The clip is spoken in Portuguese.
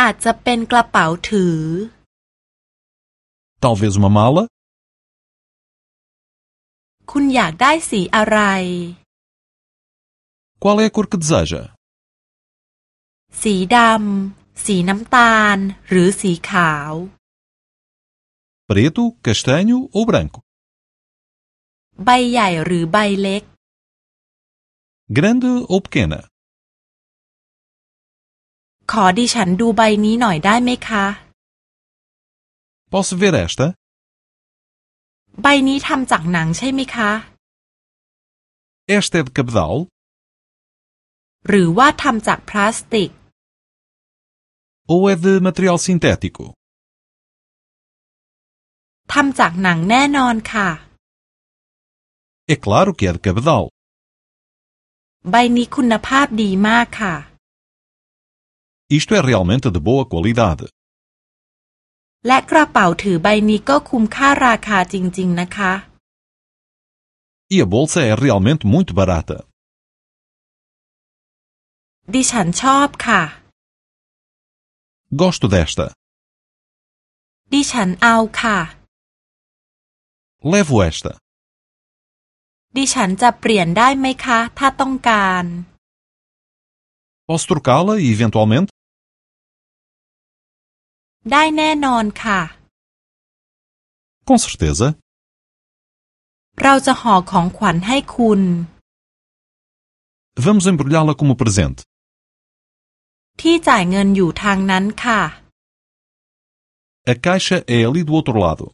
อาจจะเป็นกระเป๋าถือ Talvez uma mala? คุณอยากได้สีอะไร Qual é a cor que deseja? สีดำ สีน้ำตาล หรือสีขาว Preto, castanho ou branco? ใบใหญ่หรือใบเล็ก Grande ou pequena? ขอดิฉันดูใบนี้หน่อยได้ไหมคะ Posso ver esta? ใบนี้ทำจากหนังใช่ไหมคะ Esta é de cabedal? หรือว่าทำจากพลาสติก Ou é de material sintético? ทำจากหนังแน่นอนค่ะ É claro que é de cabedal. ใบนี้คุณภาพดีมากค่ะ Isto é realmente de boa qualidade. และกระเป๋าถือใบนี้ก็คุ้มค่าราคาจริง ๆ นะคะ E a bolsa é realmente muito barata. ดิฉันชอบค่ะ Gosto desta. ดิฉันเอาค่ะ Levo esta. ดิฉันจะเปลี่ยนได้ไหมคะ ถ้าต้องการ Posso trocá-la eventualmente? ได้แน่นอนค่ะ Com certeza. เราจะห่อของขวัญให้คุณ Vamos embrulhá-la como presente. ที่จ่ายเงินอยู่ทางนั้นค่ะ A caixa é ali do outro lado.